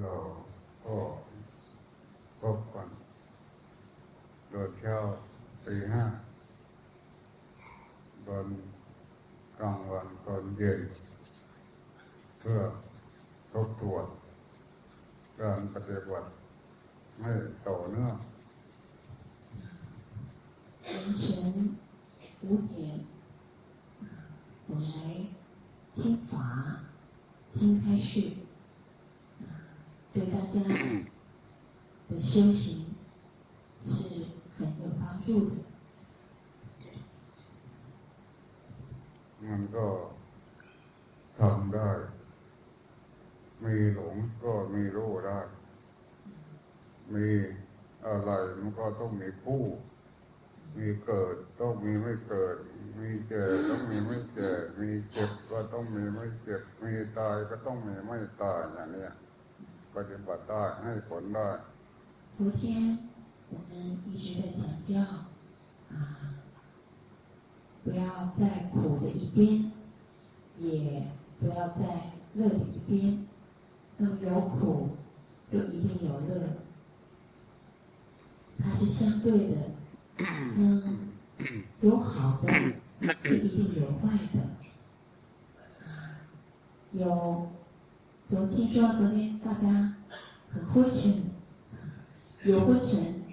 เร ได้ให้ผลได้昨天我们一直在强调啊。不要在苦的一边，也不要在乐的一边。那么有苦就一定有乐，它是相对的。嗯，有好的就一定有坏的。有，昨天说昨天大家 很昏沉，有昏沉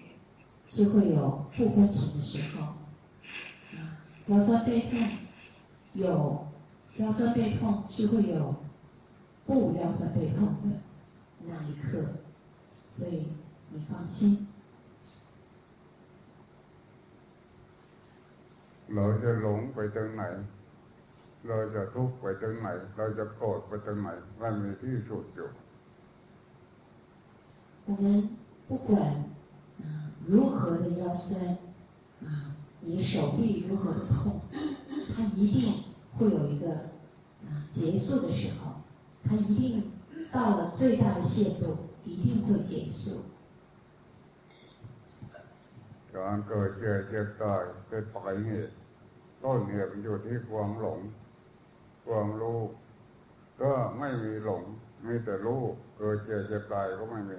就会有不昏沉的时候。腰酸背痛，有腰酸背痛是会有不腰酸背痛的那一刻，所以你放心。เราจะหลงไปตรงไหนเราจะทุกข์ไปตรงไหนเราจะโกรธไปตรงไหนมันมีที่สุดอยู่ 我们不管如何的腰酸啊。你手臂如何的痛，它一定会有一个啊结束的时候，它一定到了最大的限度，一定会结束。การเกิดเจ็บเจ็บตายเป็นปลายเหตุต้นเหตุมันอยู่ที่ความหลงความรู้ก็ไม่มีหลงมีแต่รู้เกิดเจ็บเจ็บตายก็ไม่มี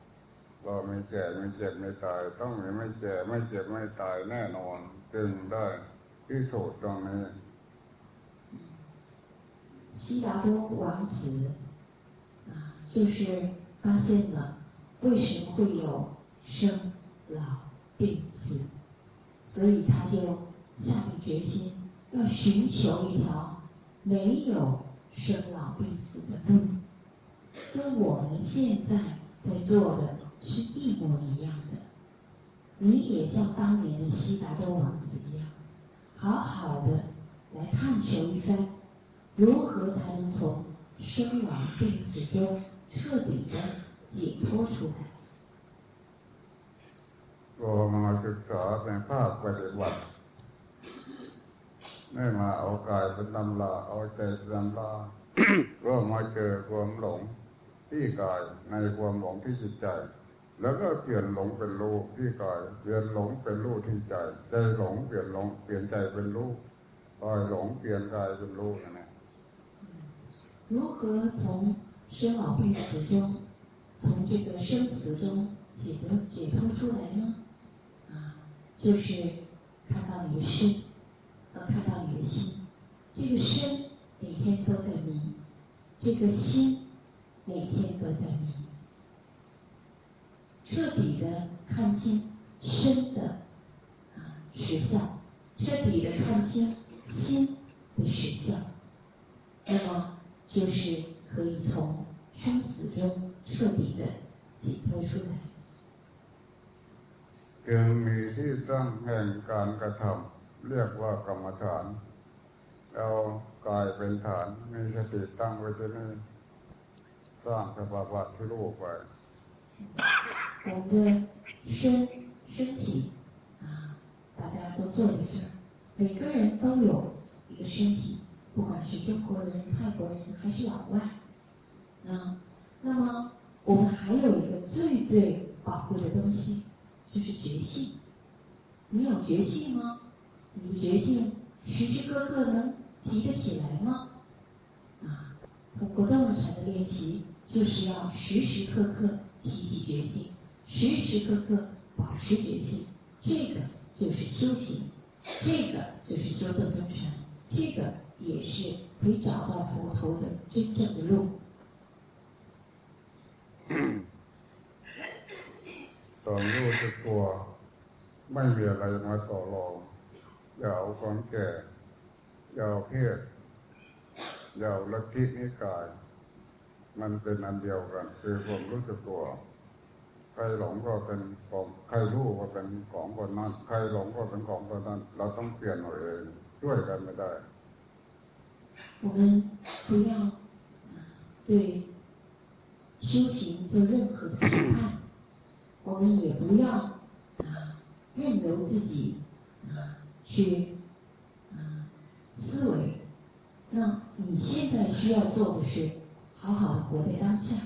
เราไม่แก่ไม่เจ็บไม่ตาย ต้องมีไม่แก่ไม่เจ็บไม่ตายแน่นอนจึงได้ที่สุดตรงนี้悉达多王子啊，就是发现了为什么会有生老病死，所以他就下定决心要寻求一条没有生老病死的路，跟我们现在在做的 是一模一样的。你也像当年的悉达多王子一样，好好的来探求一番，如何才能从生老病死中彻底的解脱出来。我们ศึกษาเป็นภาคปฏิบัติไม่มาเอากายเป็นตำลาเอาใจเป็นตำลาก็มาเจอความหลงที่กายในความหลงที่จิตใจ แล้วก็เปลี่ยนหลงเป็นรู้ที่กายเปลี่ยนหลงเป็นรู้ที่ใจใจหลงเปลี่ยนหลงเปลี่ยนใจเป็นรู้กายหลงเปลี่ยนกายเป็นรู้นะ如何从生老病死中，从这个生死中解得解脱出来呢？啊，就是看到你的身，呃，看到你的心。这个身每天都在迷，这个心每天都在迷。 彻底的看清身的啊实相，彻底的看清心的实相，那么就是可以从生死中彻底的解脱出来。จึงมีที่ตั้งแห่งการกระทำเรียกว่ากรรมฐานเอากายเป็นฐานมีสติตั้งไว้ที่นี่สร้างสภาวะที่รู้ไป有 我们的身身体啊，大家都坐在这儿，每个人都有一个身体，不管是中国人、泰国人还是老外，啊，那么我们还有一个最最宝贵的东西，就是觉性。你有觉性吗？你的觉性时时刻刻能提得起来吗？啊，通过道场的练习，就是要时时刻刻提起觉性，时时刻刻保持觉性，这个就是修行，这个就是修顿中禅，这个也是可以找到佛陀的真正的路。ตอนรู้สึกตัวไม่มีอะไรมาต่อรองอย่าเอาความแก่อย่าเอาเพศอย่าเอาลัทธินิกาย มันเป็นอันเดียวกัน คือความรู้สึกตัว ใครหลงก็เป็นของใครรู้ก็เป็นของคนนั้น ใครหลงก็เป็นของคนนั้น เราต้องเปลี่ยนเอาเองช่วยกันไม่ได้ 我们不要对修行做任何的评判，我们也不要啊任由自己啊去啊思维。那你现在需要做的是好好的活在当下，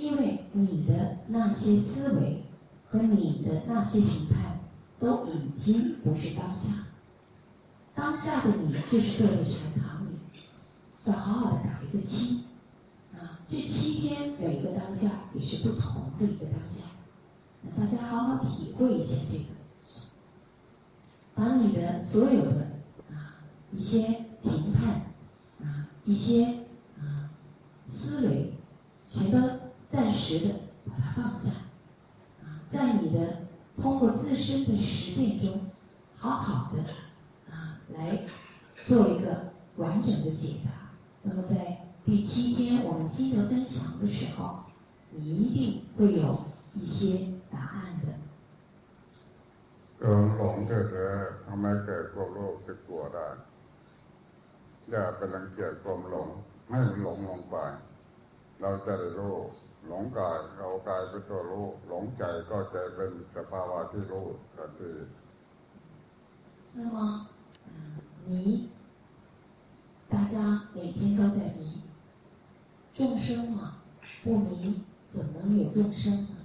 因为你的那些思维和你的那些评判都已经不是当下。当下的你就是坐在禅堂里，要好好的打一个七。啊这七天每一个当下也是不同的一个当下，大家好好体会一下这个，把你的所有的啊一些评判啊一些啊思维，全都暂时的把它放下，啊，在你的通过自身的实践中，好好的啊来做一个完整的解答。那么在。第七天我们心得分享的时候，你一定会有一些答案的。เออหลงเถอะทำไมเกิดความโลภจะกลัวได้อย่าไปรังเกียจความหลงให้หลงลงไป เราจะได้รู้ หลงกายเรากายเป็นตัวรู้หลงใจก็จะเป็นสภาวะที่รู้ทันที那么，迷，大家每天都在迷。众生嘛，不迷怎么能有众生呢？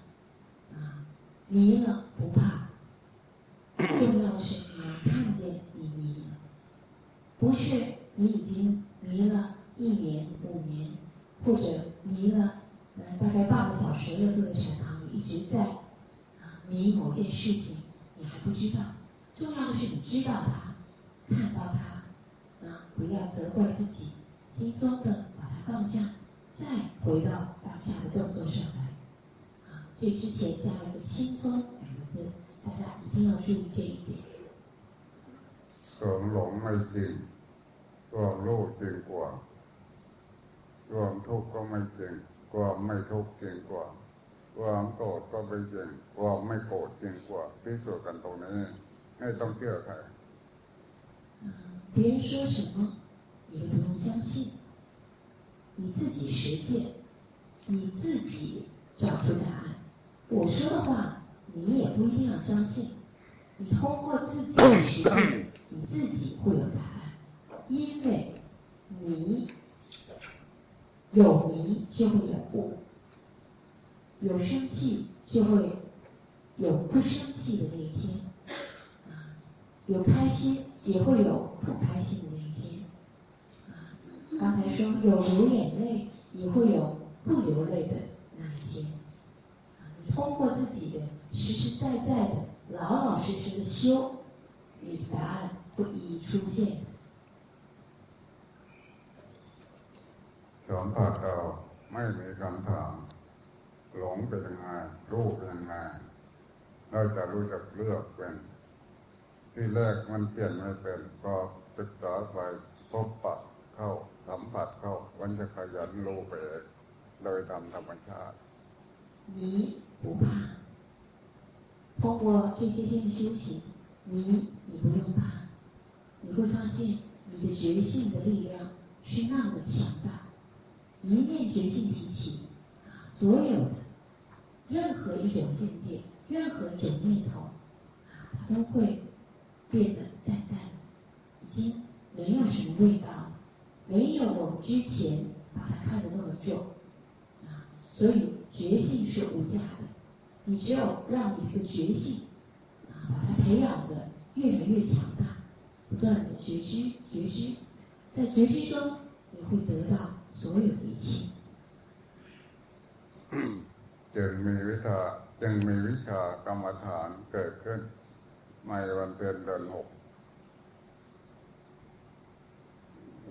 啊，迷了不怕，重要的是你要看见你迷了，不是你已经迷了一年、五年，或者迷了呃 大概半个小时了，坐在禅堂里一直在啊迷某件事情，你还不知道。重要的是你知道它，看到它，啊，不要责怪自己，轻松的把它放下。再回到当下的动作上来，啊，这之前加了一个“轻松”两个字，大家一定要注意这一点。ความหลงไม่จริงความโลภจริงกว่าความทุกข์ก็ไม่จริง ความไม่ทุกข์จริงกว่าความโกรธก็ไม่จริงความไม่โกรธจริงกว่าพิสูจน์กันตรงนี้ไม่ต้องเชื่อใคร别人说什么，你都不用相信。你自己实践，你自己找出答案。我说的话，你也不一定要相信。你通过自己的实践，你自己会有答案。因为迷 有迷就会有悟，有生气就会有不生气的那一天，有开心也会有不开心的那一天。刚才说有流眼泪，也会有不流泪的那一天。你通过自己的实实在在的、老老实实的修，你的答案会一一出现。 สัมผัสเราไม่มีคำถามหลงเป็นยังไงรู้เป็นยังไงเราจะรู้จักเลือกเป็นที่แรกมันเปลี่ยนไม่เป็นพอศึกษาไปพบปะเข้าสัมผัสเข้าวันจะขยันรู้ไปโดยตามธรรมชาติ迷不怕，通过这些天的修行，迷你不用怕，你会发现你的觉性的力量是那么强大， 一念觉性提起，所有的任何一种境界，任何一种念头，啊，它都会变得淡淡，已经没有什么味道，没有我们之前把它看得那么重，啊，所以觉性是无价的。你只有让你这个觉性，啊，把它培养的越来越强大，不断的觉知觉知，在觉知中你会得到所有的一切。จึงมีวิชาจึงมีวิชากรรมฐานเกิดขึ้นในวันเพ็ญเดือนหก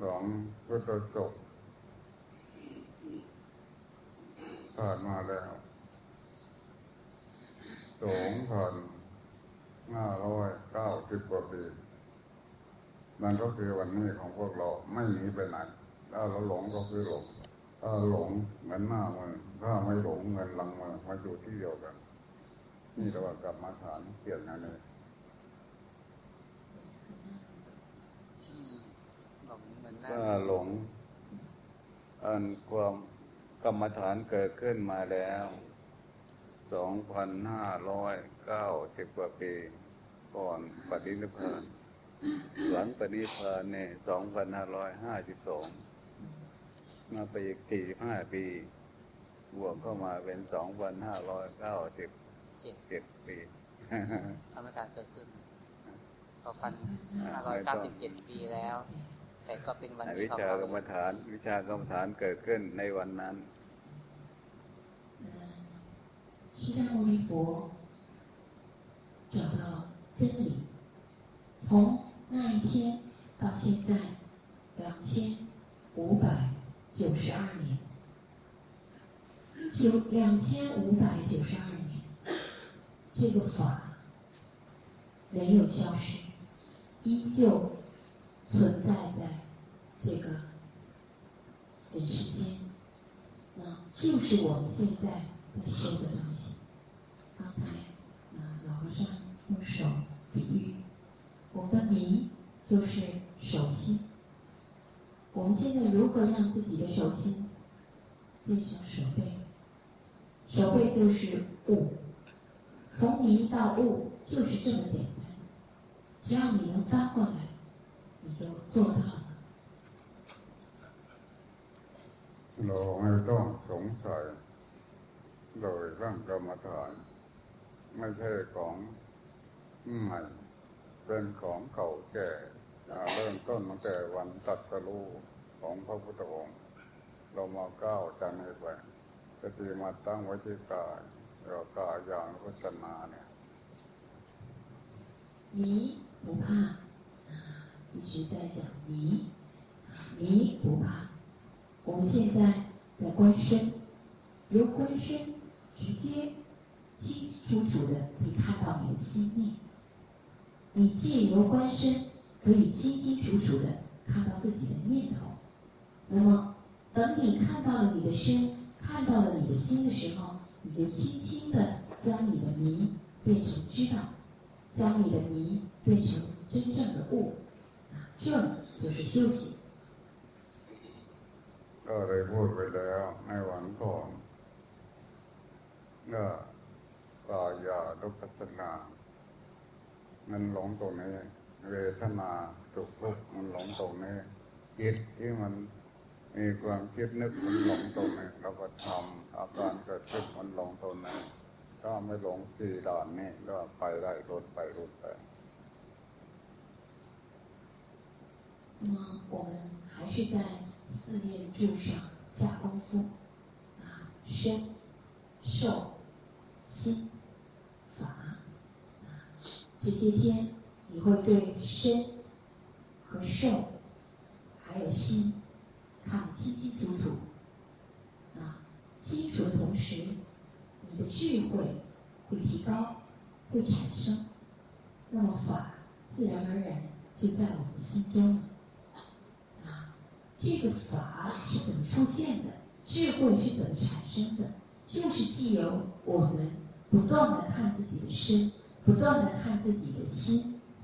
ของพุทธศกผ่านมาแล้วสองพันห้าร้อยเก้าสิบกว่าปีนั่นก็คือวันนี้ของพวกเราไม่หนีไปไหน ถ้าเราหลงก็คือหลงถ้าหลงเหมือนหน้ามือถ้าไม่หลงเงินหลังมือมาอยู่ที่เดียวกัน นี่เรากลับมาฐานเปลี่ยนกันเลยอืมหลงเหมือนหน้าถ้าหลง อันความกรรมฐานเกิดขึ้นมาแล้วสองพันห้าร้อยเก้าสิบกว่าปีก่อนปฏินิพพานหลังปฏินิพพานเนี่ยสองพันห้าร้อยห้าสิบสอง มาไปอีกสี่สิบห้าปี บวกเข้ามาเป็นสองพันห้าร้อยเก้าสิบ เจ็ด เจ็ดปี ธรรมการเกิดขึ้นสองพันห้าร้อยเก้าสิบเจ็ดปีแล้ว แต่ก็เป็นวันที่ วิ เขา ชากรรมฐาน วิชากรรมฐานเกิดขึ้นในวันนั้น 嗯，释迦牟尼佛找到真理，从那一天到现在两千五百 九十二年，九两千五百九十二年，这个法没有消失，依旧存在在这个人世间。那就是我们现在在修的东西。刚才啊，老和尚用手比喻，我们的迷就是手心。我们现在如何让自己的手心变成手背？手背就是悟，从迷到悟就是这么简单。只要你能翻过来，你就做到了。 เราไม่ต้องสงสัยโดยร่างกรรมฐาน ไม่ใช่ของใหม่เป็นของเก่าแก่ อ่าเริ่มต้นตั้งแต่วันตรัดสรู้ของพระพุทธองค์เรามาก้าวจากนี้ไปสติมาตั้งไว้ที่กายเรากายอย่างพัฒนาเนี่ย 迷不怕，啊，一直在讲迷，迷不怕。我们现在在观身，由观身直接清清楚楚的可以看到你的心念。你借由观身， 可以清清楚楚的看到自己的念头。那么，等你看到了你的身，看到了你的心的时候，你就轻轻的将你的迷变成知道。将你的迷变成真正的悟，啊，这就是修行。 ก็ได้พูดไปแล้วในวันก่อนก็กายาทุกขสนา มันหลงตรงนี้ เวทนาสุขทุกข์มันหลงตรงนี้จิตที่มันมีความคิดนึกมันหลงตรงนี้เราก็ทำอาการเกิดขึ้นมันหลงตรงนี้ถ้าไม่หลงสี่ด่านนี้ก็ไปได้รถไปรถไป 那么我们还是在四念住上下功夫，啊，身、受、心、法，啊，这些天你 会对身和受还有心看得清清楚楚，啊，清楚的同时，你的智慧会提高，会产生，那么法自然而然就在我们心中了。啊，这个法是怎么出现的？智慧是怎么产生的？就是既由我们不断的看自己的身，不断的看自己的心、自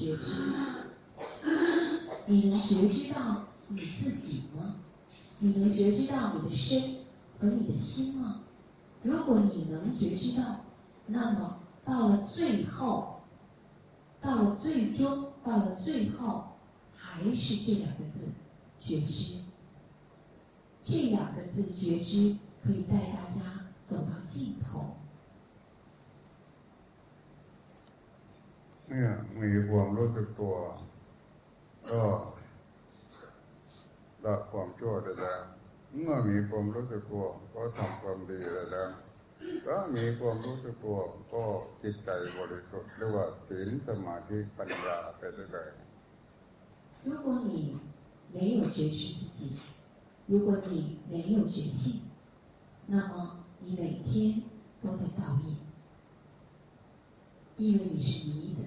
觉知。你能觉知到你自己吗？你能觉知到你的身和你的心吗？如果你能觉知到，那么到了最后，到了最终，到了最后，还是这两个字觉知。这两个字觉知可以带大家走到尽头。เนี่ยมีความรู้สึกตัวก็ละความชั่วได้แล้วเมื่อมีความรู้สึกตัวก็ทำความดีได้แล้วถ้ามีความรู้สึกตัวก็จิตใจบริสุทธิ์เรียกว่าศีลสมาธิปัญญาไปได้เลย如果你没有觉知自己，如果你没有觉性，那么你每天都在造业，因为你是迷的，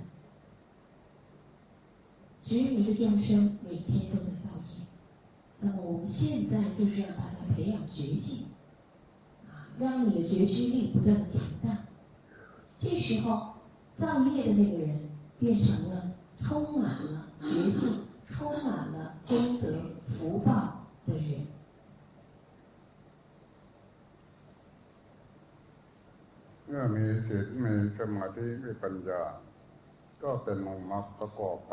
执迷的众生每天都在造业。那么我们现在就是让大家培养觉性。让你的觉知力不断的强大，这时候造业的那个人变成了充满了觉性、充满了功德福报的人。เมื่อมีศีลมีสมาธิมีปัญญา ก็เป็นองค์มรรคประกอบไป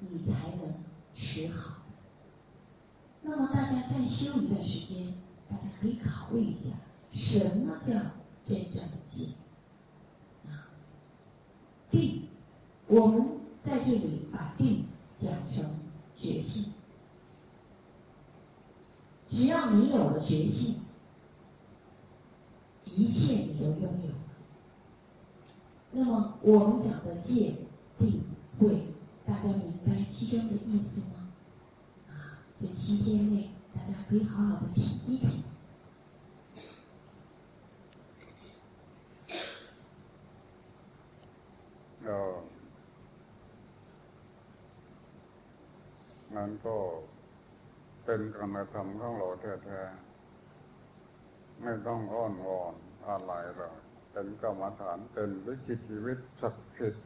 你才能持好那么大家再修一段时间大家可以考虑一下什么叫真正的戒？啊，定，我们在这里把定讲成觉性。只要你有了觉性，一切你都拥有了。那么我们讲的戒、定、慧，大家明白其中的意思吗？啊，这七天内大家可以好好的品一品。นั้นก็เป็นการทำของเราแท้ๆไม่ต้องอ้อนวอนอะไรเลยเป็นกรรมฐานเป็นวิจิตชีวิตศักดิ์สิทธิ์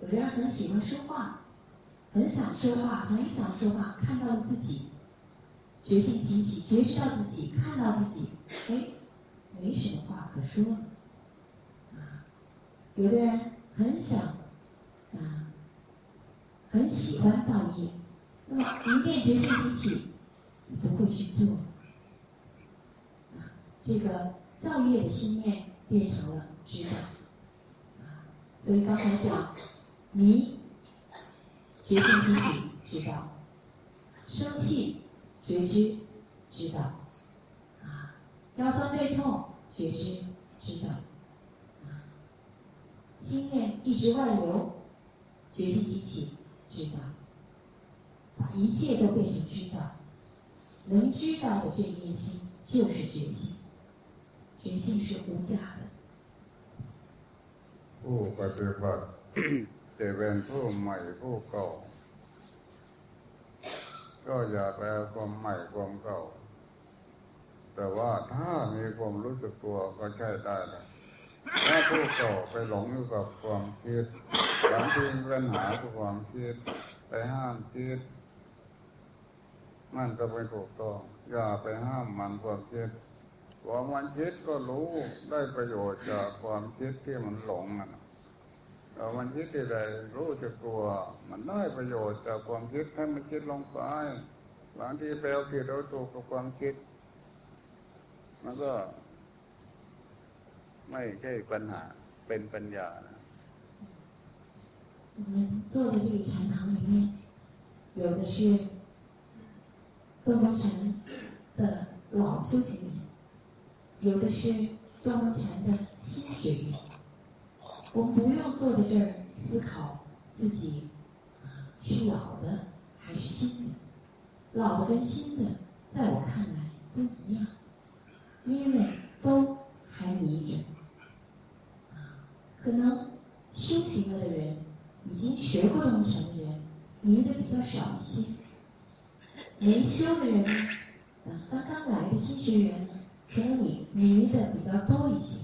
有的人很喜欢说话，很想说话，很想说话，看到了自己，觉性提起，觉知到自己，看到自己，哎，没什么话可说，啊，有的人很想，啊。很喜欢造业，那么一念觉性提起，不会去做，啊，这个造业的心念变成了知道，啊，所以刚才讲，迷，觉知自己知道；生气，觉知知道；啊，腰酸背痛，觉知知道；啊心念一直外流，觉知自己知道。把一切都变成知道，能知道的这一念心就是觉心，觉心是无价的。哦，白白白。 จะเป็นผู้ใหม่ผู้เก่า ก็อย่าแปลความใหม่ความเก่า แต่ว่าถ้ามีความรู้สึกตัวก็ใช้ได้นะถ้าผู้เก่อไปหลงอยู่กับความคิดบางทีมีปัญหากับความคิดไปห้ามคิดมันก็ไม่ถูกต้องอย่าไปห้ามมันความคิดความมันคิดก็รู้ได้ประโยชน์จากความคิดที่มันหลงนั่น มันคิดที่ใดรู้จักตัว มันได้ประโยชน์จากความคิดให้มันคิดลงไปบางทีไปเอาผิดเอาถูกกับความคิดมันก็ ไม่ใช่ปัญหาเป็นปัญญานะ我们坐在这个禅堂里面，有的是东方禅的老修行人，有的是东方禅的新学员。 我们不用坐在这儿思考自己是老的还是新的，老的跟新的，在我看来都一样，因为都还迷着。可能修行了的人，已经学过东禅的人，迷的比较少一些。没修的人，啊，刚刚来的新学员呢，可能你迷的比较多一些。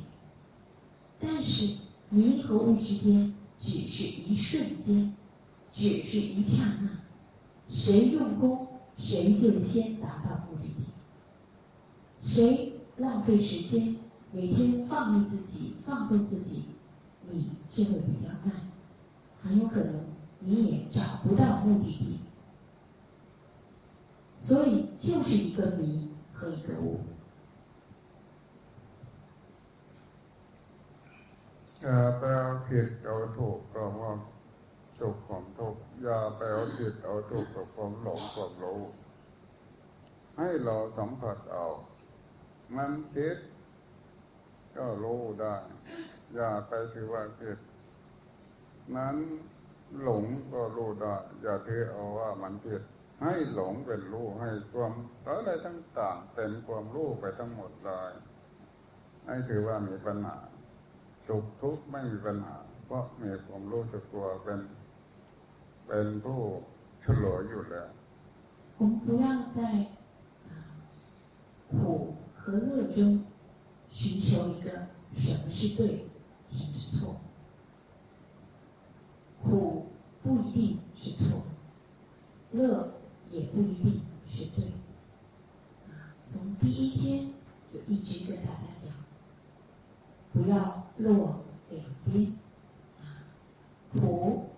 但是迷和悟之间只是一瞬间，只是一刹那，谁用功谁就先达到目的地。谁浪费时间，每天放逸自己、放纵自己，你就会比较慢，很有可能你也找不到目的地。所以就是一个迷和一个悟。 อย่าไปเอาผิดเอาถูกกับความสุขความทุกข์อย่าไปเอาผิดเอาถูกกับความหลงความรู้ให้เราสัมผัสเอา มันคิดก็รู้ได้ อย่าไปถือว่าผิดนั้นหลงก็รู้ได้อย่าถือเอาว่ามันผิด ให้หลงเป็นรู้ให้ความอะไรต่างๆเป็นความรู้ไปทั้งหมดเลยให้ถือว่ามีปัญหา สุขทุกข์ไม่มีปัญหา เพราะมีความรู้สึกตัวเป็นเป็นผู้เฉลยอยู่แล้ว我们不要在苦和乐中寻求一个什么是对，什么是错。苦不一定是错，乐也不一定是对。啊，从第一天就一直跟大家讲， 不要落两边。苦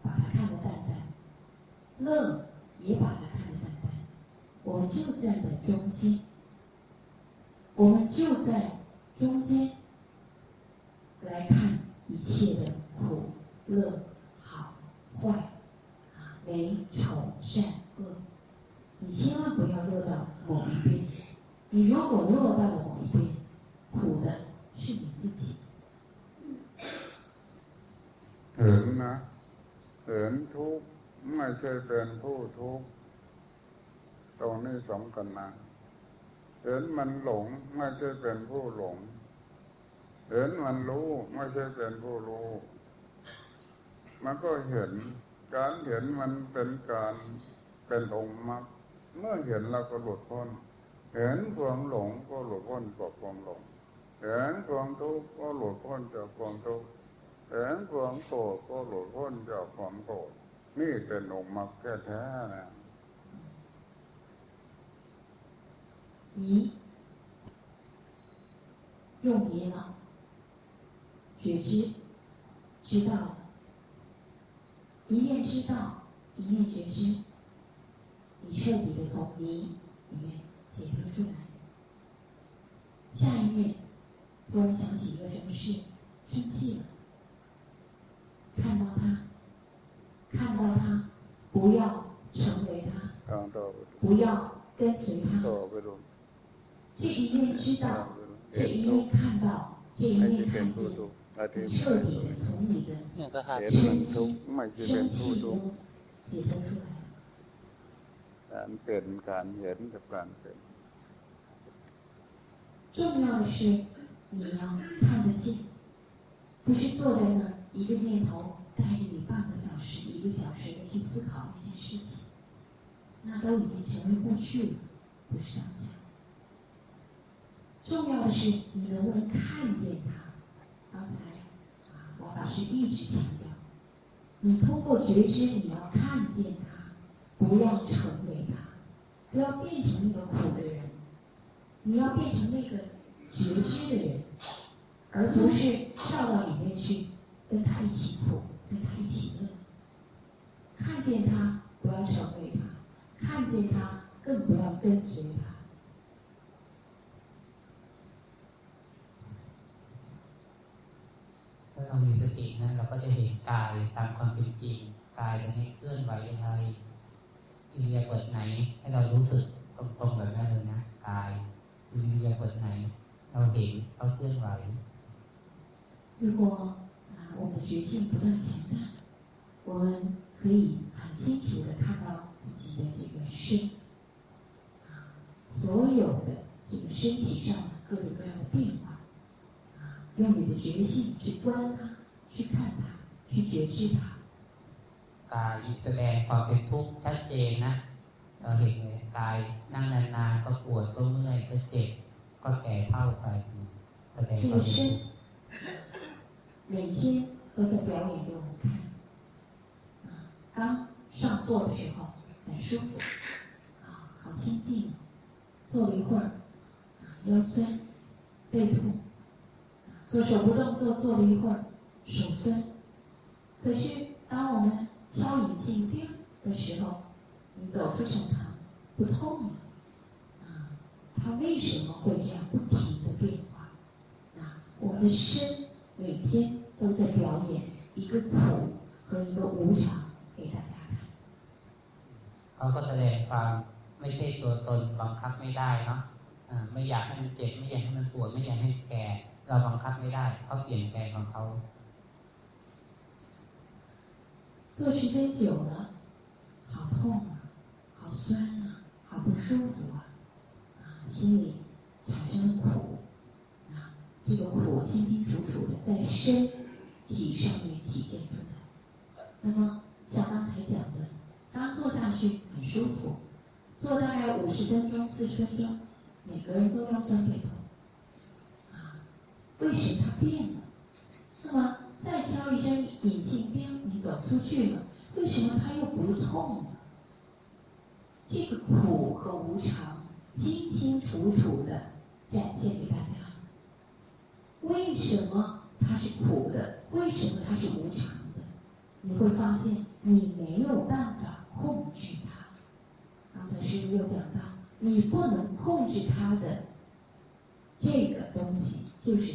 把它看得淡淡，乐也把它看得淡淡，我们就站在中间。我们就在中间来看一切的苦、乐、 สำคัญนะเห็นมันหลงไม่ใช่เป็นผู้หลง เห็นมันรู้ไม่ใช่เป็นผู้รู้ มันก็เห็นการเห็นมันเป็นการเป็นองค์มรรคเมื่อเห็นเราก็หลุดพ้น เห็นความหลงก็หลุดพ้นจากความหลง เห็นความทุกข์ก็หลุดพ้นจากความทุกข์ เห็นความโกรธก็หลุดพ้นจากความโกรธ นี่เป็นองค์มรรคแท้ๆนะ 迷用迷了，觉知知道了。一念知道，一念觉知，你彻底的从迷里面解脱出来。下一念，突然想起一个什么事，生气了，看到他，看到他，不要成为他，不要跟随他。这一念知道，这一念看到，这一念看见。彻底的从你的身心生气中解脱出来。การเป็นการเห็นกับการเป็น重要的是你要看得见，不是坐在那儿一个念头带着你半个小时、一个小时的去思考一件事情，那都已经成为过去了，不是当下。 重要的是你能不能看见它。刚才啊，我法师一直强调，你通过觉知，你要看见它，不要成为它，不要变成那个苦的人，你要变成那个觉知的人，而不是跳到里面去跟他一起苦，跟他一起乐。看见他，不要成为他；看见他，更不要跟随他。ถ้า เรามีสตินะเราก็จะเห็นกายตามความเป็นจริงกายจะให้เคลื่อนไหวยังไงอินเดียเปิดไหน ให้เรารู้สึกตรงๆแบบนั้นเลยนะกายอินเดียเปิดไหน เราเห็นเขาเคลื่อนไหว如果啊，我们的觉性不断强大，我们可以很清楚的看到自己的这个身，啊，所有的这个身体上的各种各样的变化，啊， 用你的觉性去观它，去看它，去觉知它。กายแสดงความเป็นทุกข์ชัดเจนนะเราเห็นเลยกายนั่งนานๆก็ปวดก็เมื่อยก็เจ็บก็แก่เท่าไปแสดงความเป็นทุกข์每天都在表演给我们看。刚上座的时候很舒服，啊，好清静。坐了一会儿，啊，腰酸，背痛， 做手部动作做了一会儿，手酸。可是当我们敲引静定的时候，你走出场堂不痛了，啊，它为什么会这样不停的变化？啊，我们的身每天都在表演一个苦和一个无常。เขาก็แสดงความไม่ใช่ตัวตนบังคับไม่ได้เนาะไม่อยากให้มันเจ็บไม่อยากให้มันปวดไม่อยากให้แก่ เราบังคับไม่ได้เขาเปลี่ยนแปลงของเขา做时间久了，好痛啊，好酸啊，好不舒服啊，啊，心里产生了苦，啊，这个苦清清楚楚的在身体上面体现出来。那么像刚才讲的。刚坐下去很舒服，坐大概五十分钟、四十分钟，每个人都腰酸背痛。 为什么它变了？那么再敲一声引信兵，你走出去了，为什么它又不痛了？这个苦和无常清清楚楚的展现给大家。为什么它是苦的？为什么它是无常的？你会发现你没有办法。控制它。刚才师傅又讲到，你不能控制它的这个东西，就是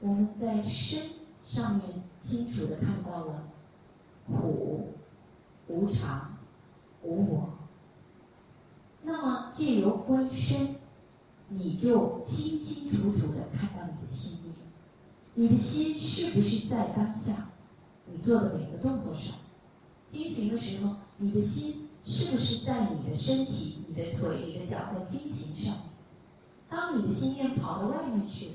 我们在身上面清楚的看到了苦、无常、无我。那么借由观身，你就清清楚楚的看到你的心念，你的心是不是在当下你做的每个动作上？进行的时候，你的心是不是在你的身体、你的腿、你的脚在进行上？当你的心愿跑到外面去了，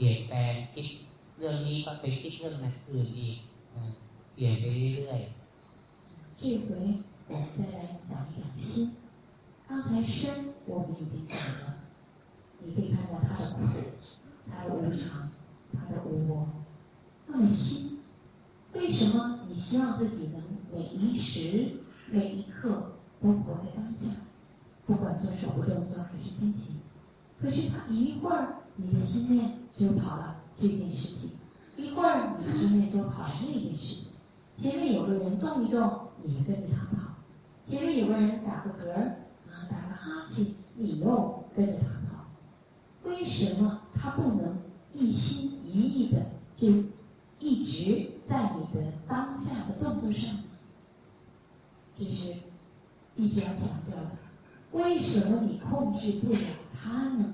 ลี่ยนแปลงคิด เรื่องนี้ก็ไปคิดเรื่องนั้นอื่นอีกเปลี่ยนไปเรื่อยๆ这回我们再来讲一讲心。刚才身我们已经讲了，你可以看到它的苦，它的无常，它的无我。那么心为什么你希望自己能每一时每一刻都活在当下，不管做手部动作还是心情？可是他一会儿 你的心念就跑了这件事情，一会儿你心念就跑了那件事情。前面有个人动一动，你跟着他跑；前面有个人打个嗝儿啊，打个哈欠，你又跟着他跑。为什么他不能一心一意的就一直在你的当下的动作上？这是一直要强调的。为什么你控制不了他呢？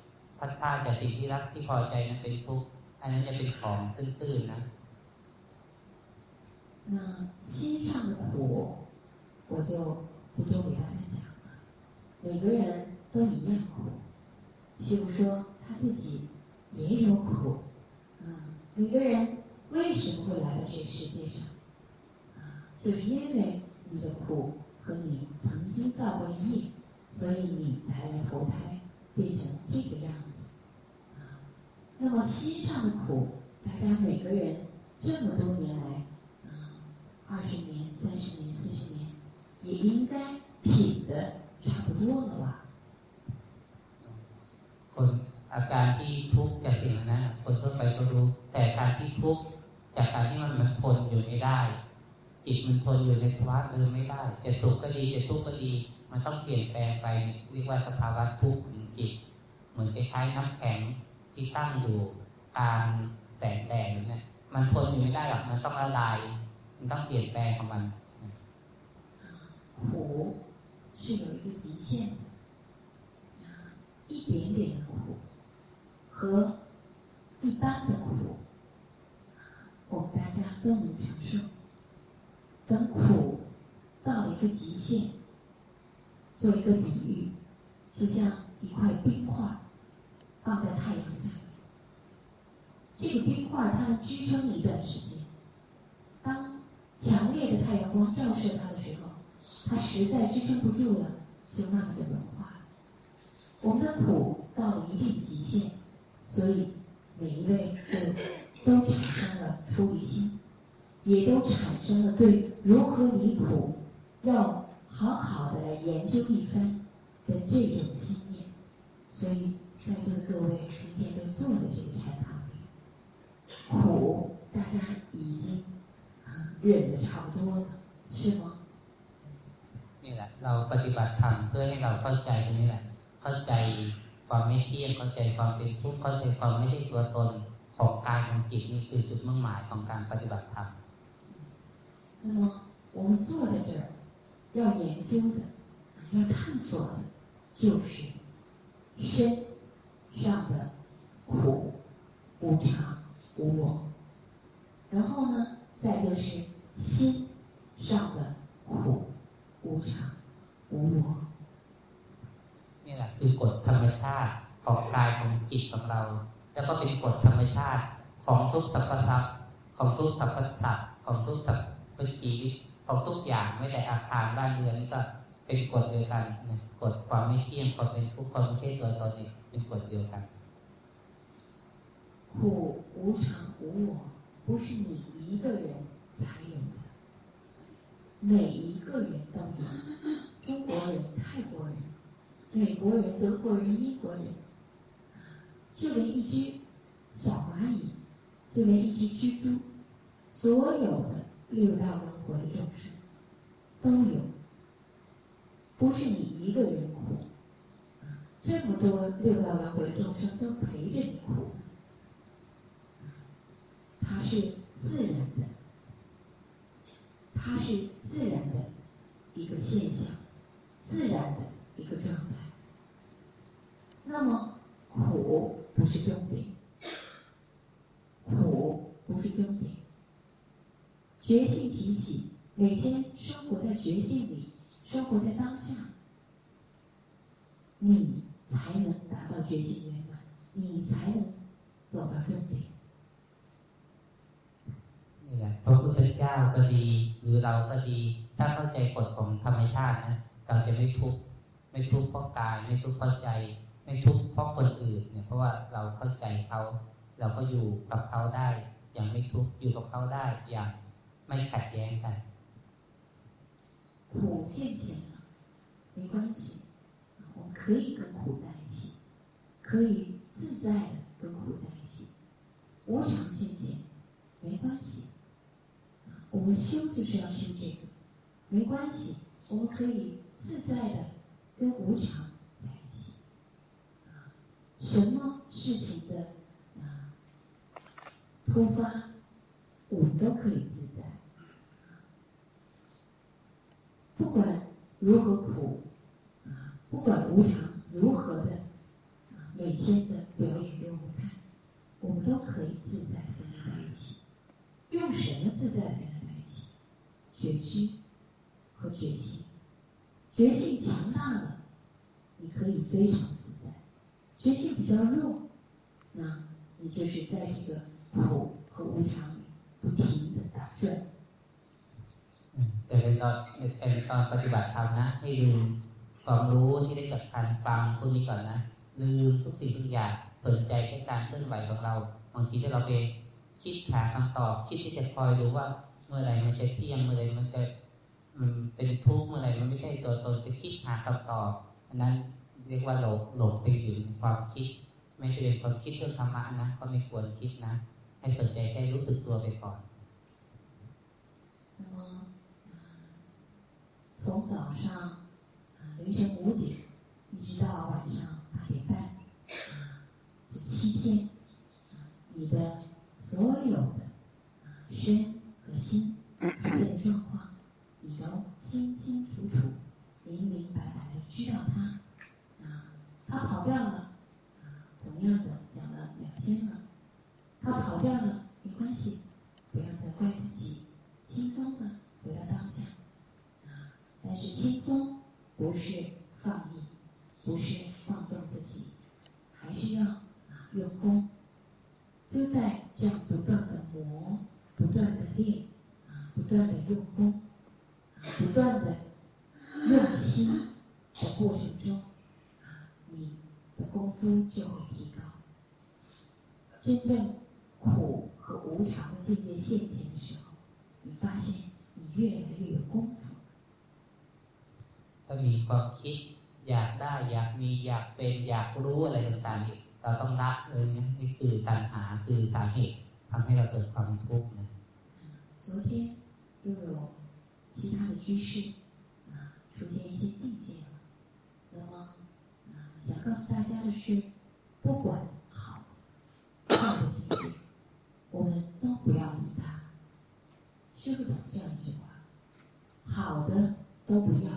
พัดพาจากสิ่งที่รักที่พอใจนั้นเป็นทุกข์อันนั้นจะเป็นของตื้นๆนะ那心上的苦，我就不多给大家讲了。每个人都一样苦，譬如说他自己也有苦，嗯，每个人为什么会来到这个世界上？啊，就是因为你的苦和你曾经造过业，所以你才来投胎变成这个样子。啊， 那么心上的苦，大家每个人这么多年来。二十年、三十年、四十年，也应该品的差不多了吧？คนอาการที่ทุกข์จากสิ่งนั้นคนทั่วไปก็รู้ แต่การที่ทุกข์จากการที่มันมันทนอยู่ไม่ได้ จิตมันทนอยู่ในสภาวะเดิมไม่ได้ จะสุขก็ดีจะทุกข์ก็ดี มันต้องเปลี่ยนแปลงไปเรียกว่าสภาวะทุกข์ของจิต เหมือนคล้ายๆน้ำแข็ง ที่ตั้งอยู่กลางแสงแดดเนี่ยมันทนอยู่ไม่ได้หรอกมันต้องละลาย当点白好吗？苦是有一个极限的，一点点的苦和一般的苦，我们大家都能承受。等苦到了一个极限，做一个比喻，就像一块冰块 放在太阳下面，这个冰块它能支撑一段时间。当强烈的太阳光照射它的时候，它实在支撑不住了，就慢慢的融化。我们的苦到了一定极限，所以每一位都都产生了出离心，也都产生了对如何离苦要好好的来研究一番的这种心念。所以在座的各位今天都坐在这个禅堂里，苦大家已经。忍的差不多了，是吗？นี่แหละเราปฏิบัติธรรมเพื่อให้เราเข้าใจตรงนี้แหละเข้าใจความไม่เที่ยงเข้าใจความเป็นทุกข์เข้าใจความไม่ใช่ตัวตนของกายของจิตนี่คือจุดมุ่งหมายของการปฏิบัติธรรม那么我们坐在这儿，要研究的，要探索的，就是身 上的苦、无常、无我。然后呢？再就是心上的苦、无常、无我。นี่แหละคือกฎธรรมชาติของกายของจิตของเรา แล้วก็เป็นกฎธรรมชาติของทุกสรรพสัตว์ของทุกสรรพสัตว์ของทุกสรรพชีวิตของทุกอย่างไม่แต่อาคารบ้านเรือนนี่ก็ เป็นกฎเดียวกันนะกฎความไม่เที่ยงความเป็นทุกข์ความไม่ใช่ตัวตนนี่เป็นกฎเดียวกัน苦无常无我不是你一个人才有的，每一个人都有。中国人、泰国人、美国人、德国人、英国人，就连一只小蚂蚁，就连一只蜘蛛，所有的六道轮回众生都有。 不是你一个人苦，这么多六道轮回众生都陪着你苦。它是自然的，它是自然的一个现象，自然的一个状态。那么苦不是终点，苦不是终点。觉性提起，每天生活在觉性里，生活在当下，你才能达到觉性圆满，你才能 走到终点。นี่แหละพระพุทธเจ้าก็ดี หรือเราก็ดี ถ้าเข้าใจกฎของธรรมชาตินะเราจะไม่ทุกข์ไม่ทุกข์เพราะกาย ไม่ทุกข์เพราะใจ ไม่ทุกข์เพราะคนอื่น เนี่ย เพราะว่าเราเข้าใจเขา เราก็อยู่กับเขาได้ อย่างไม่ทุกข์อยู่กับเขาได้ อย่างไม่ขัดแย้งกัน 苦现前了，没关系，我们可以跟苦在一起，可以自在的跟苦在一起。无常现前，没关系，我们修就是要修这个，没关系，我们可以自在的跟无常在一起。什么事情的啊突发，我们都可以自在。不管如何苦啊，不管无常如何的啊，每天的表演给我们看，我们都可以自在的跟他在一起。用什么自在跟他在一起？觉知和觉性。觉性强大了，你可以非常自在。觉性比较弱，那你就是在这个苦和无常里不停的打转。 แต่ในตอนแต่ในตอนปฏิบัติธรรมนะ ให้ลืมความรู้ที่ได้จากการฟังพวกนี้ก่อนนะลืมทุกสิ่งทุกอย่างสนใจแค่การเคลื่อนไหวของเราบางทีถ้าเราไปคิดหาคำตอบ คิดที่จะคอยดูว่าเมื่อไรมันจะเที่ยงเมื่อไรมันจะมันเป็นทุกข์เมื่อไรมันไม่ใช่ตัวตนไปคิดหาคำตอบอันนั้นเรียกว่าหลงหลงไปอยู่ในความคิด ไม่จะเป็นความคิดเรื่องธรรมะนะก็ไม่ควรคิดนะ ให้สนใจแค่รู้สึกตัวไปก่อน 从早上凌晨五点一直到晚上八点半这七天你的所有的身和心รู้อะไรต่างๆนี่เราต้องละเลยนะนี่คือตัณหาคือสาเหตุทำให้เราเกิดความทุกข์นะ昨天又有其他的居士啊出现一些境界了，那么想告诉大家的是，不管好坏的境界，我们都不要理他。师傅讲这样一句话：好的都不要，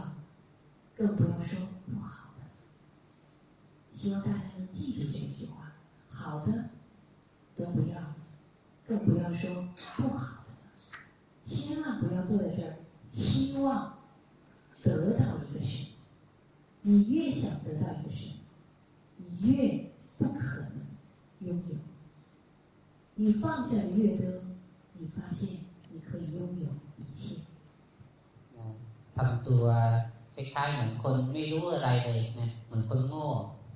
更不要说不好的。 希望大家能记住这句话：好的都不要，更不要说不好的。千万不要坐在这儿期望得到一个什么。你越想得到一个什么。你越不可能拥有，你放下的越多，你发现你可以拥有一切。ทำตัวคล้ายๆเหมือนคนไม่รู้อะไรเลยนะเหมือนคนโง่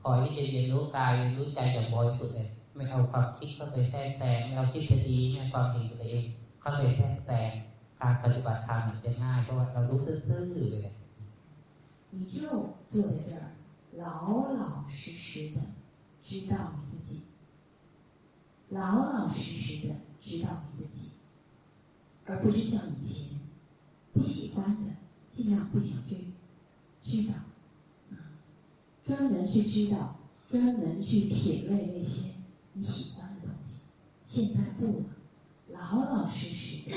คอยที่จะเรียนรู้กายเรียนรู้ใจอย่างบริสุทธิ์เลยไม่เอาความคิดเข้าไปแทรกแซงไม่เอาทฤษฎีไม่เอาความเห็นตัวเองเข้าไปแทรกแซงการปฏิบัติธรรมจะง่ายเพราะว่าเรารู้ซื่อๆเลย你就坐在这儿老老实实的知道你自己，老老实实的知道你自己，而不是像以前不喜欢的，尽量不想去知道，啊， 专门去知道，专门去品味那些你喜欢的东西。现在不了，老老实实的，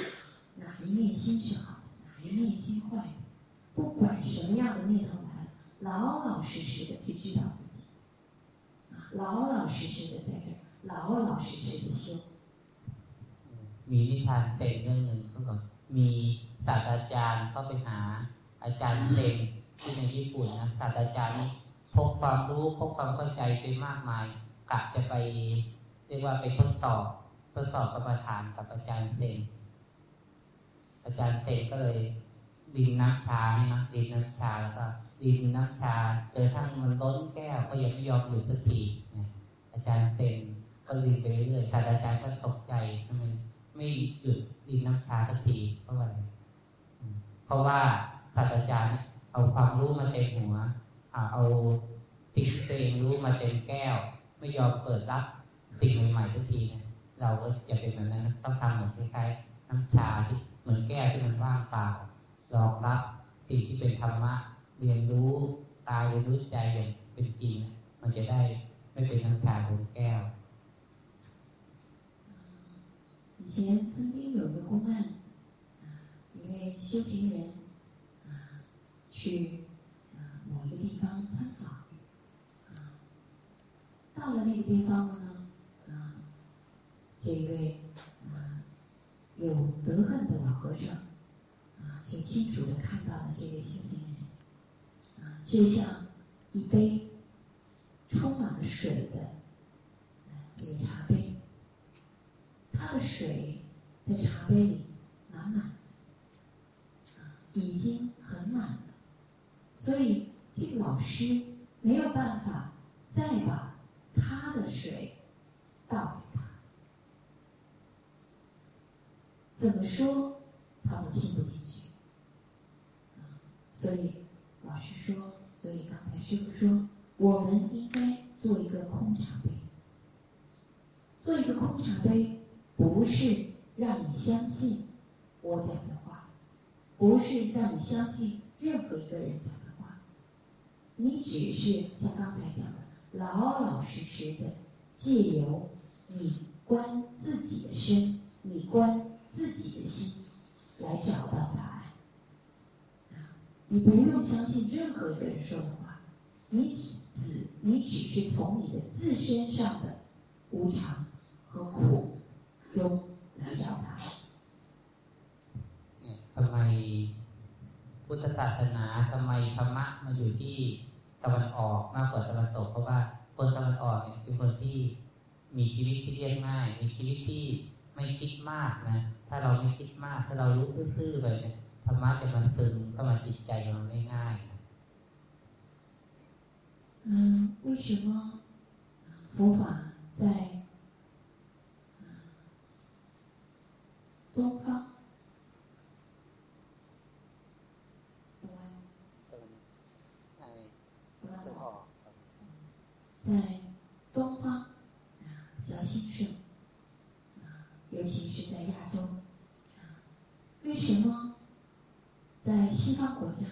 哪一念心是好的，哪一念心坏的，不管什么样的念头。老老实实的去知道自己，啊，老老实实的在这儿，老老实实的修。มีนิทานเซนเรื่องหนึ่งเขาบอกมีศาสตราจารย์เข้าไปหา อาจารย์เซนที่ในญี่ปุ่นนะศาสตราจารย์นี่ พกความรู้พกความเข้าใจไปมากมายกะจะไปไปรียกว่าไปทดสอบทดสอบกรรมฐานกับอาจารย์เซนอาจารย์เซนก็เลยดินน้ำชาให้นะดินน้ำชาแล้วก็ดินน้ำชาเจอทั้งมันล้นแก้วก็ยังไม่ยอมหยุดสักทีอาจารย์เซนก็ดินไปเรื่อยๆศาสตราจารย์ก็ตกใจทำไมไม่หยุดดินน้ำชาสักทีเพราะอะไรเพราะว่าศาสตราจารย์เอาความรู้มาเต็มหัว เอาสิ่งที่ตัวเองรู้มาเต็มแก้ว ไม่ยอมเปิดรับสิ่งใหม่ๆสักทีนะเราก็จะเป็นแบบนั้นต้องทำเหมือนคล้ายๆน้ำชาที่เหมือนแก้วที่มันว่างเปล่ารองรับสิ่งที่เป็นธรรมะ เรียนรู้ตายเรียนรู้ใจอย่างเป็นจริงมันจะได้ไม่เป็นน้ำชาบนแก้ว以前曾经有个公案，啊，一位修行人啊，去 到了那个地方呢，啊，这一位啊有德恨的老和尚。啊，就清楚的看到了这个修行人，啊，就像一杯充满了水的这个茶杯，他的水在茶杯里满满的，啊，已经很满了，所以这个老师没有办法再把他的水倒给他，怎么说他都听不进去。所以老师说，所以刚才师傅说，我们应该做一个空茶杯。做一个空茶杯，不是让你相信我讲的话，不是让你相信任何一个人讲的话，你只是像刚才讲的，老老实实的借由你观自己的身，你观自己的心，来找到答案。你不用相信任何一个人说的话，你只你只是从你的自身上的无常和苦中来找他。ทำไมพุทธศาสนาทำไมธรรมะมาอยู่ที่ ตะวันออกมากกว่าตะวันตกเพราะว่าคนตะวันออกเนี่ยเป็นคนที่มีชีวิตที่เรียบง่าย มีชีวิตที่ไม่คิดมากนะ ถ้าเราไม่คิดมาก ถ้าเรารู้ซื่อๆไปเนี่ยธรรมะจะมันซึมเข้ามาจิตใจของเราได้ง่าย嗯，为什么佛法在东方？ 在东方比较兴盛，尤其是在亚洲。为什么在西方国家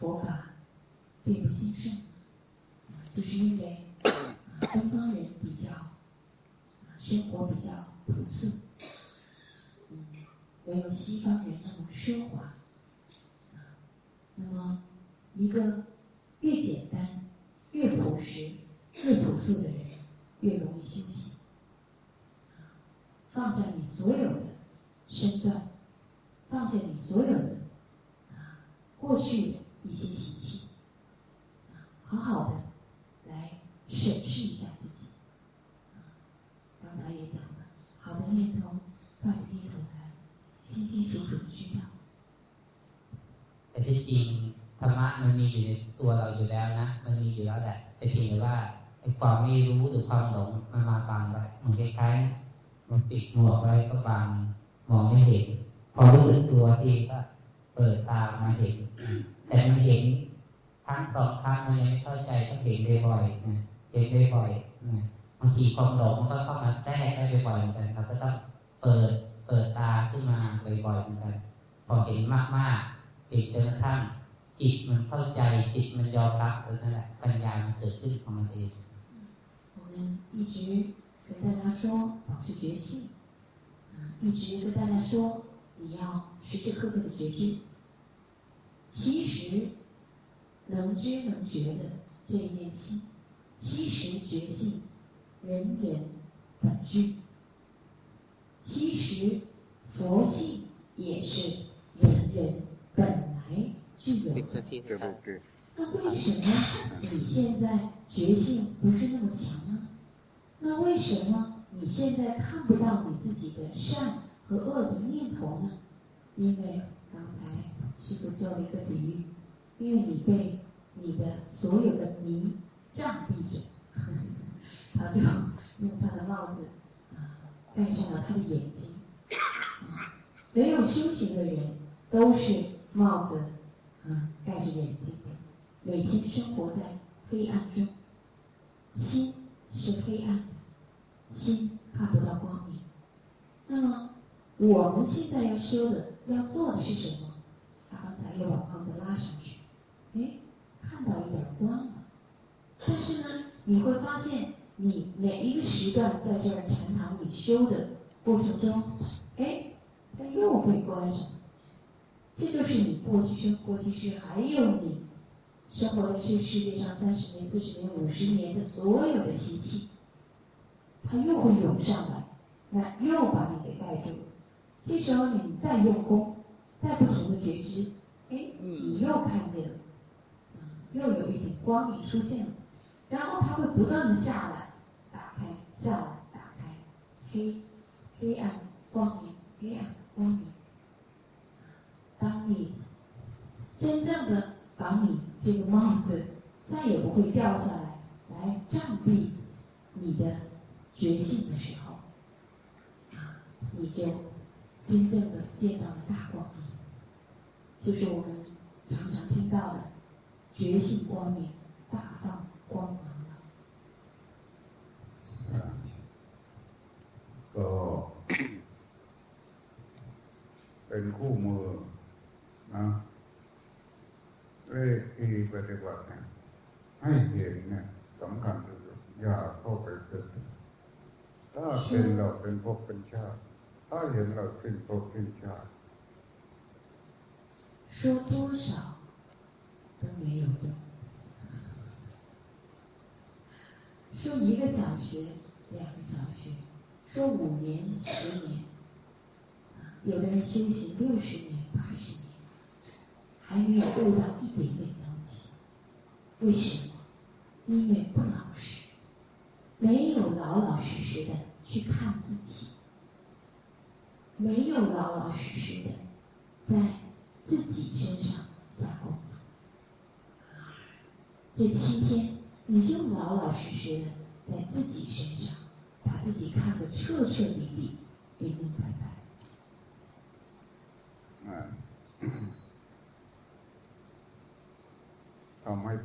佛法并不兴盛？就是因为东方人比较生活比较朴素，没有西方人那么奢华。那么，一个越简单、越朴实、越朴素的人，越容易修行。放下你所有的。身段，放下你所有的啊过去的一些习气，啊，好好的来审视一下自己。啊，刚才也讲了，好的念头快点低头来，清清楚楚的知道。แต่ที่จริงธ รรมะมันมีอยู่ในตัวเราอยู่แล้วนะ มันมีอยู่แล้วแหละแต่เพียงแต่ว่าไอ้ความไม่รู้หรือความหลงมันมาบังไว้มันคล้ายๆมันปิดหมวกไว้ก็บังมองไม่เห็น พอรู้สึกตัวทีก็เปิดตามาเห็น แต่มันเห็นครั้งสองครั้งมันยังไม่เข้าใจก็เห็นบ่อยๆนะเห็นบ่อยๆนะบางทีความหลงมันก็เข้ามาแทรกได้บ่อยๆเหมือนกันเราก็ต้องเปิดเปิดตาขึ้นมาบ่อยๆเหมือนกันพอเห็นมากๆเห็นจนกระทั่ง จิตมันเข้าใจจิตมันยอมรับแล้วนั่นแหละปัญญามันเกิดขึ้นของมันเอง我们一直跟大家说保持觉性一直跟大家说，你要时时刻刻的觉知。其实，能知能觉的这一面心，其实觉性，人人本具。其实，佛性也是人人本来 具有的。那为什么你现在觉性不是那么强呢？那为什么你现在看不到你自己的善和恶的念头呢？因为刚才师傅做了一个比喻，因为你被你的所有的迷障蔽着，他就用他的帽子啊盖上了他的眼睛。啊，没有修行的人都是帽子嗯盖着眼睛，每天生活在黑暗中，心是黑暗的，心看不到光明。那么我们现在要修的、要做的是什么？他刚才又把帽子拉上去，哎，看到一点光了。但是呢，你会发现，你每一个时段在这禅堂里修的过程中，哎，它又会关上。这就是你过去生、过去世，还有你生活在这世界上三十年、四十年、五十年的所有的习气，它又会涌上来，那又把你给盖住。这时候你再用功，再不停的觉知，哎，你又看见了，又有一点光明出现了。然后它会不断的下来，打开，下来，打开，黑，黑暗，光明，黑暗，光明。当你真正的把你这个帽子再也不会掉下来，来障蔽你的觉性的时候，啊，你就真正的见到了大光明，就是我们常常听到的觉性光明、大放光芒了。ก็เป็นคู่มือ นะเลขที่ปฏิบัติเนี่ยให้เห็นเนี่ยสำคัญที่สุดอย่าเข้าไปตึกถ้าเป็นเราเป็นภพเป็นชาติ ถ้าเห็นเราสิ้นภพสิ้นชาติ 说多少都没有用，说一个小时、两个小时，说五年、十年，啊有的人修行六十年、八十年， 还没有悟到一点点东西。为什么？因为不老实，没有老老实实的去看自己，没有老老实实的在自己身上下功夫。这七天，你就老老实实的在自己身上，把自己看得彻彻底底、明明白白。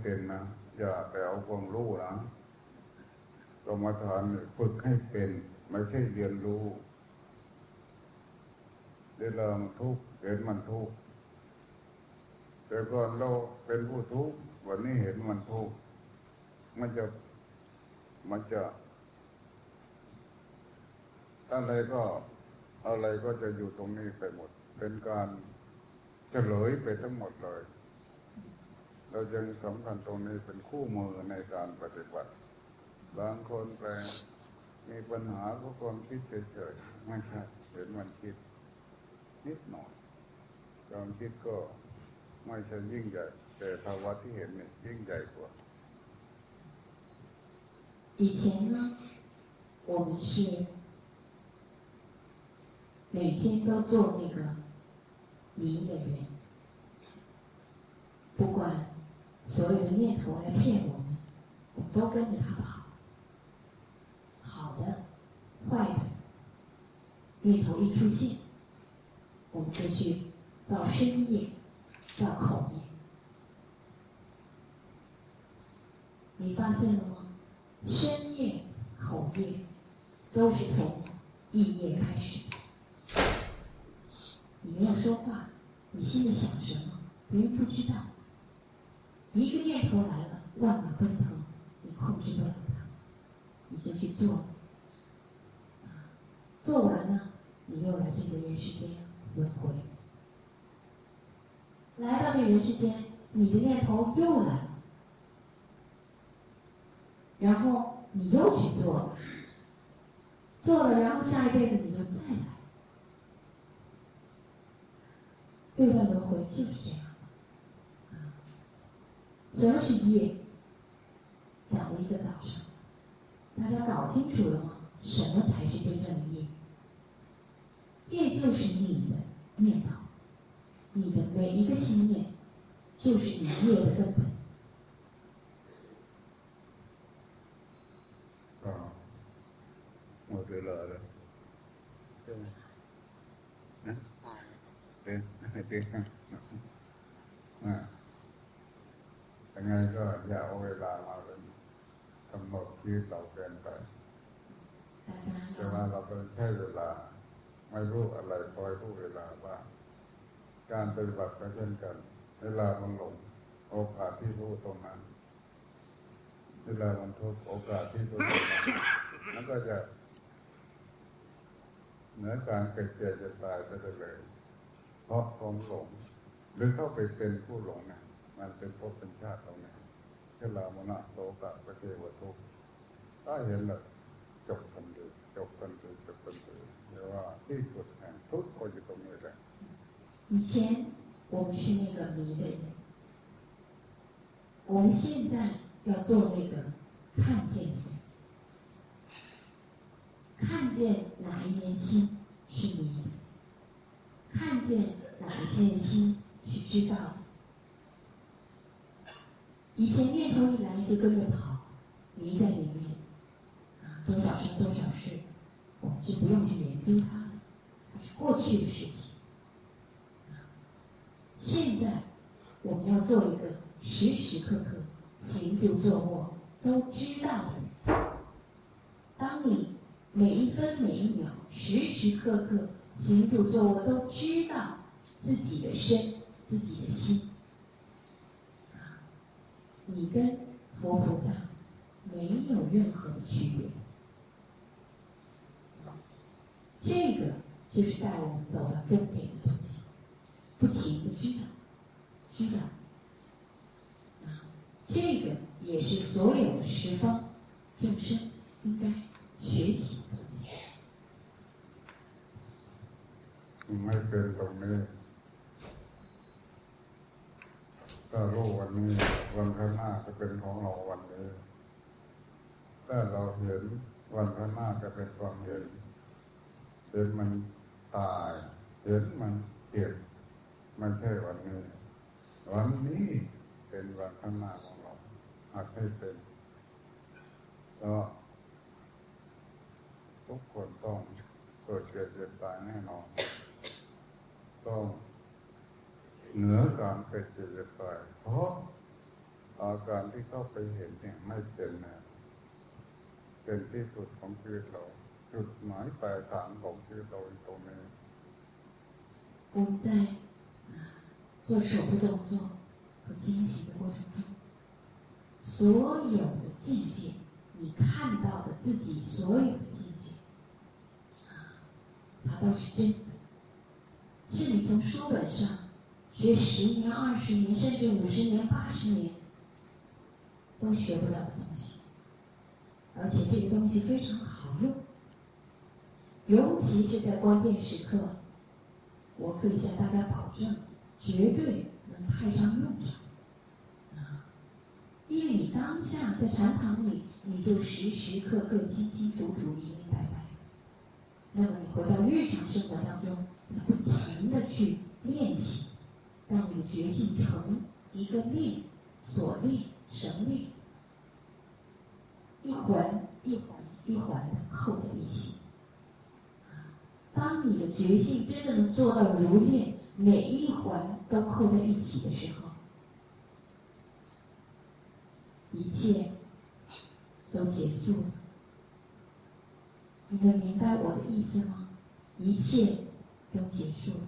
เป็นนะ อย่าไปเอาความรู้นะกรรมฐานฝึกให้เป็น ไม่ใช่เรียนรู้เวลามันทุกข์เห็นมันทุกข์แต่ก่อนเราเป็นผู้ทุกข์วันนี้เห็นมันทุกข์มันจะมันจะอะไรก็อะไรก็จะอยู่ตรงนี้ไปหมด เป็นการเฉลยไปทั้งหมดเลย เราจึงสำคัญตรงนี้เป็นคู่มือในการปฏิบัติ บางคนแปลมีปัญหาเพราะความคิดเฉยๆไม่ใช่เห็นมันคิด นิดหน่อยความคิดก็ไม่ใช่ยิ่งใหญ่ แต่ภาวะที่เห็นเนี่ยยิ่งใหญ่กว่า 以前呢，我们是每天都做那个迷的人，不管 所有的念头来骗我们，我们都跟着他跑。好的、坏的念头一出现，我们就去造身业、造口业。你发现了吗？身业、口业都是从意业开始。你没有说话，你心里想什么，别人不知道。一个念头来了，万马奔腾，你控制不了它，你就去做。做完了，你又来这个人世间轮回。来到这人世间，你的念头又来了。然后你又去做，做了，然后下一辈子你就再来，六道轮回就是这样。什么是业？讲了一个早上，大家搞清楚了吗？什么才是真正的业？业就是你的念头，你的每一个心念，就是你业的根本。啊，我得了了，对？嗯，对，对，ังไงก็อย่าเอาเวลามาเป็นกำหนดชีวิตเราเกินไปแต่ว่าเราเป็นแค่เวลา ไม่รู้อะไรปล่อยรู้เวลาว่า การปฏิบัติก็เช่นกัน เวลามันหลงโอกาสที่รู้ตรงนั้นเวลามันทุกโอกาสที่รู้ตรงนั้นมันก็จะเนื้อการเกิดเจ็บจะตายไปเลย เพราะความหลงหรือเข้าไปเป็นผู้หลงนะ มันเป็นภพเป็นชาติตรงนี้เวลามนะโสกะปะเทวทุกข์ถ้าเห็นแล้วจบกันเลยจบกันเลยจบกันเลยเรียกว่าที่สุดแห่งทุกข์ก็อยู่ตรงนี้แหละ 以前我们是那个迷的人，我们现在要做那个看见的人。看见哪一念心是迷的，看见哪一念心是知道的。 以前念头一来就跟着跑，迷在里面，多少生多少世，我们就不用去研究它了，它是过去的事情。现在我们要做一个时时刻刻行住坐卧都知道的人。当你每一分每一秒、时时刻刻行住坐卧都知道自己的身、自己的心，你跟佛菩萨没有任何的区别。这个就是带我们走到终点的东西不停的知道知道啊这个也是所有的十方众生应该学习的东西。 ถ้ารู้วันนี้วันข้างหน้าจะเป็นของเราวันนี้ถ้าเราเห็นวันข้างหน้าจะเป็นความเห็นเห็นมันตาย เห็นมันเจ็บไม่ใช่วันนี้วันนี้เป็นวันข้างหน้าของเราอาจให้เป็นก็ทุกคนต้องเกิดเกิดเจ็บตายแน่นอนต้อง เหนือการเป็นเจ็บตายเพราะอาการที่เข้าไปเห็นเนี่ยไม่เป็นนะเป็นที่สุดของชีวิตเรา จุดหมายปลายทางของชีวิตเราอยู่ตรงนี้ 我们在啊做手部动作和惊喜的过程中，所有的境界，你看到的自己所有的境界，啊，它都是真的，是你从书本上 学十年、二十年，甚至五十年、八十年都学不了的东西，而且这个东西非常好用，尤其是在关键时刻。我可以向大家保证，绝对能派上用场。啊，因为你当下在禅堂里，你就时时刻刻清清楚楚、明明白白。那么你回到日常生活当中，再不停的去练习，让你的觉性成一个链、锁链、绳链，一环一环一环的扣在一起。当你的觉性真的能做到如链，每一环都扣在一起的时候，一切都结束了。你们明白我的意思吗？一切都结束了，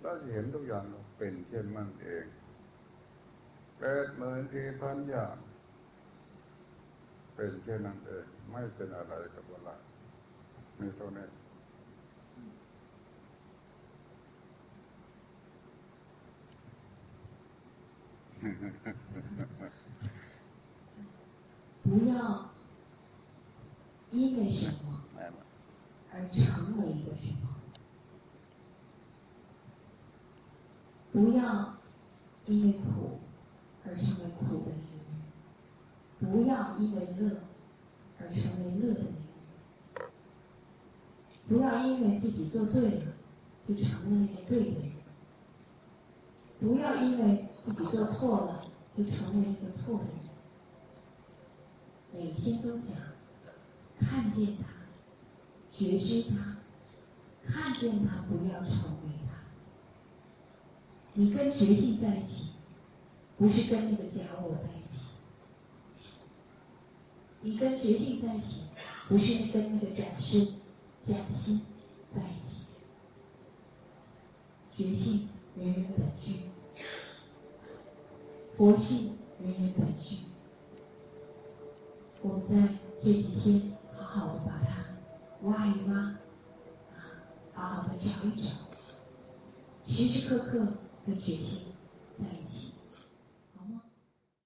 แล้วเห็นทุกอย่างเป็นเช่นนั้นเองแปดหมื่นสี่พันอย่าง เป็นแค่นั้นเองไม่เป็นอะไรกับอะไรมีเท่านี้不要因为什么而成为一个什么， 不要因为苦而成为苦的那个人，不要因为乐而成为乐的那个人，不要因为自己做对了就成了那个对的人，不要因为自己做错了就成为一个错的人。每天都想看见他，觉知他，看见他，不要成为。你跟觉性在一起，不是跟那个假我在一起。你跟觉性在一起，不是跟那个假身、假心在一起。觉性人人本具，佛性人人本具。我们在这几天好好的把它挖一挖，啊，好好的找一找，时时刻刻跟觉性在一起。